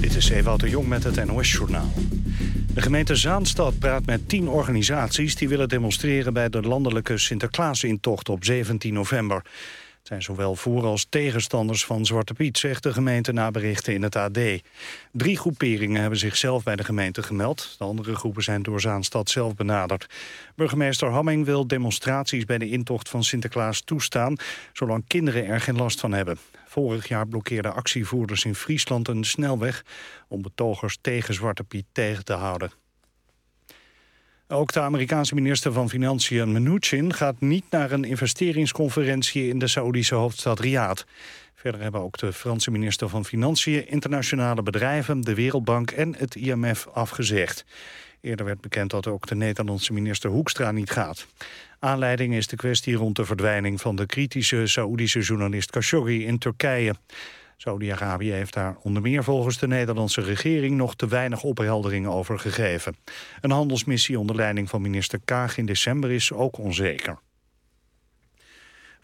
Dit is Ewout de Jong met het NOS-journaal. De gemeente Zaanstad praat met tien organisaties... die willen demonstreren bij de landelijke Sinterklaasintocht op 17 november. Het zijn zowel voor- als tegenstanders van Zwarte Piet... zegt de gemeente na berichten in het AD. Drie groeperingen hebben zichzelf bij de gemeente gemeld. De andere groepen zijn door Zaanstad zelf benaderd. Burgemeester Hamming wil demonstraties bij de intocht van Sinterklaas toestaan... zolang kinderen er geen last van hebben. Vorig jaar blokkeerden actievoerders in Friesland een snelweg... om betogers tegen Zwarte Piet tegen te houden. Ook de Amerikaanse minister van Financiën Mnuchin gaat niet naar een investeringsconferentie in de Saoedische hoofdstad Riyadh. Verder hebben ook de Franse minister van Financiën, internationale bedrijven, de Wereldbank en het IMF afgezegd. Eerder werd bekend dat ook de Nederlandse minister Hoekstra niet gaat. Aanleiding is de kwestie rond de verdwijning van de kritische Saoedische journalist Khashoggi in Turkije. Saudi-Arabië heeft daar onder meer volgens de Nederlandse regering nog te weinig ophelderingen over gegeven. Een handelsmissie onder leiding van minister Kaag in december is ook onzeker.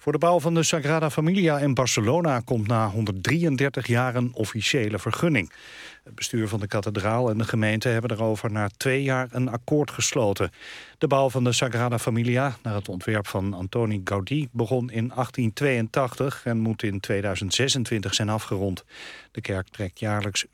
Voor de bouw van de Sagrada Familia in Barcelona komt na 133 jaar een officiële vergunning. Het bestuur van de kathedraal en de gemeente hebben erover na twee jaar een akkoord gesloten. De bouw van de Sagrada Familia, naar het ontwerp van Antoni Gaudí, begon in 1882 en moet in 2026 zijn afgerond. De kerk trekt jaarlijks 4,5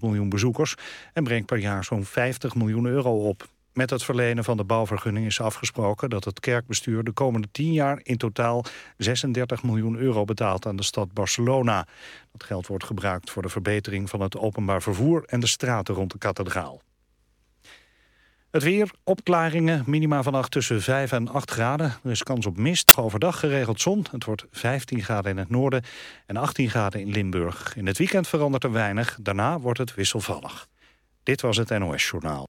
miljoen bezoekers en brengt per jaar zo'n 50 miljoen euro op. Met het verlenen van de bouwvergunning is afgesproken dat het kerkbestuur de komende 10 jaar in totaal 36 miljoen euro betaalt aan de stad Barcelona. Dat geld wordt gebruikt voor de verbetering van het openbaar vervoer en de straten rond de kathedraal. Het weer, opklaringen, minima vannacht tussen 5 en 8 graden. Er is kans op mist, overdag geregeld zon. Het wordt 15 graden in het noorden en 18 graden in Limburg. In het weekend verandert er weinig, daarna wordt het wisselvallig. Dit was het NOS Journaal.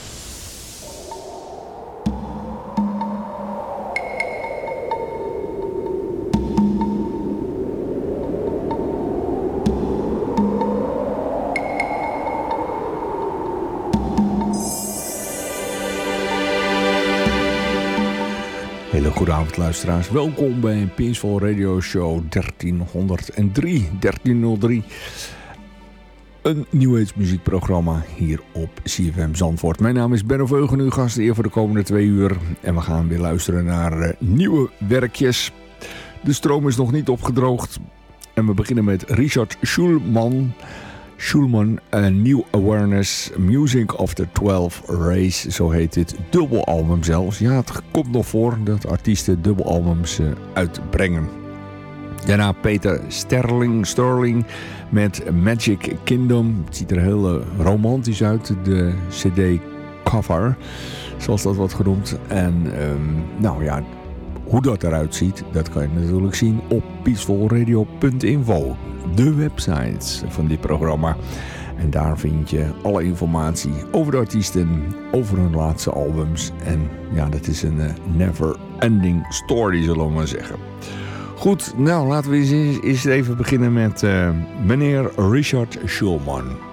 Hele goede avond luisteraars. Welkom bij Peaceful Radio Show 1303, 1303. Een nieuwheidsmuziekprogramma hier op CFM Zandvoort. Mijn naam is Benno Veugen, uw gast hier voor de komende twee uur. En we gaan weer luisteren naar uh, nieuwe werkjes. De stroom is nog niet opgedroogd. En we beginnen met Richard Schulman... Schulman, A New Awareness, Music of the 12 Race, zo heet dit dubbelalbum zelfs. Ja, het komt nog voor dat artiesten dubbelalbums uh, uitbrengen. Daarna Peter Sterling, Sterling met Magic Kingdom. Het ziet er heel uh, romantisch uit, de cd cover, zoals dat wordt genoemd. En um, nou ja, hoe dat eruit ziet, dat kan je natuurlijk zien op peacefulradio.info de websites van dit programma. En daar vind je alle informatie over de artiesten, over hun laatste albums. En ja, dat is een uh, never ending story, zullen we maar zeggen. Goed, nou laten we eens, eens even beginnen met uh, meneer Richard Schulman.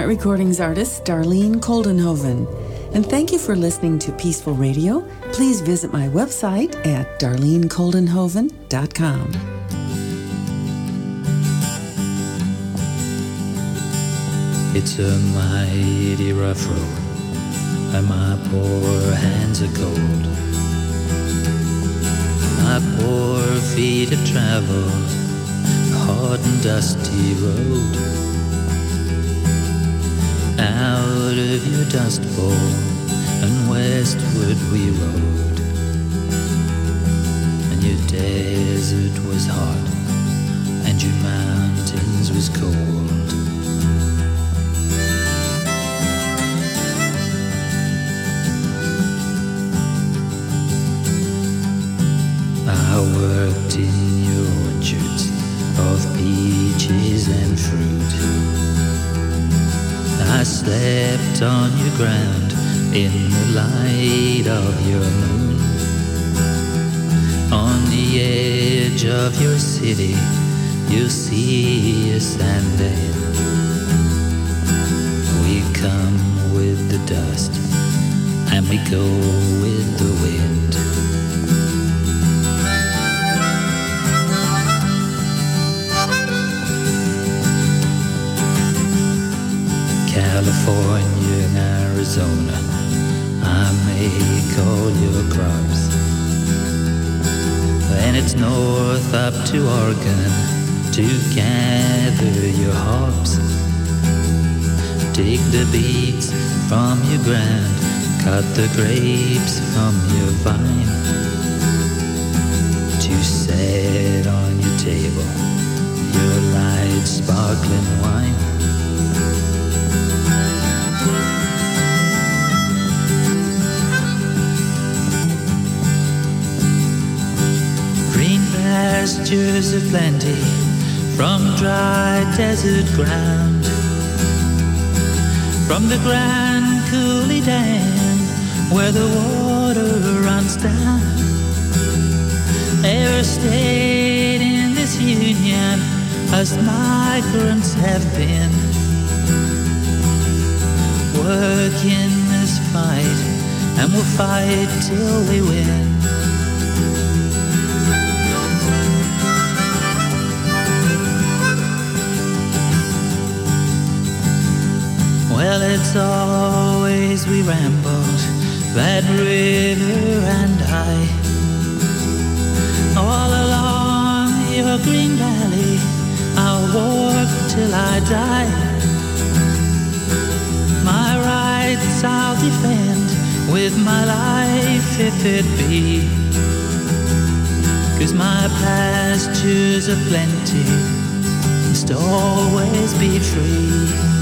Out Recordings artist Darlene Koldenhoven. And thank you for listening to Peaceful Radio. Please visit my website at darlenekoldenhoven.com. It's a mighty rough road, and my poor hands are cold. My poor feet have traveled a hard and dusty road. Of your dust bowl and westward we rode. And your desert was hot, and your mountains was cold. I worked in your orchards of peaches and fruit. I slept on your ground in the light of your moon. On the edge of your city, you'll see us and then we come with the dust and we go Arizona, I make all your crops. And it's north up to Oregon to gather your hops. Dig the beets from your ground, cut the grapes from your vine. To set on your table, your light sparkling wine. Pastures of plenty from dry desert ground. From the Grand Coulee Dam where the water runs down. Every state in this union as migrants have been. Working this fight and we'll fight till we win. Well, it's always we rambled that river and I. All along your green valley, I'll walk till I die. My rights I'll defend with my life if it be. Cause my pastures are plenty, must always be free.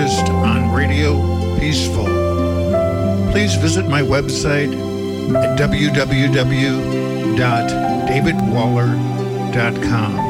Artists on Radio Peaceful. Please visit my website at www.davidwaller.com.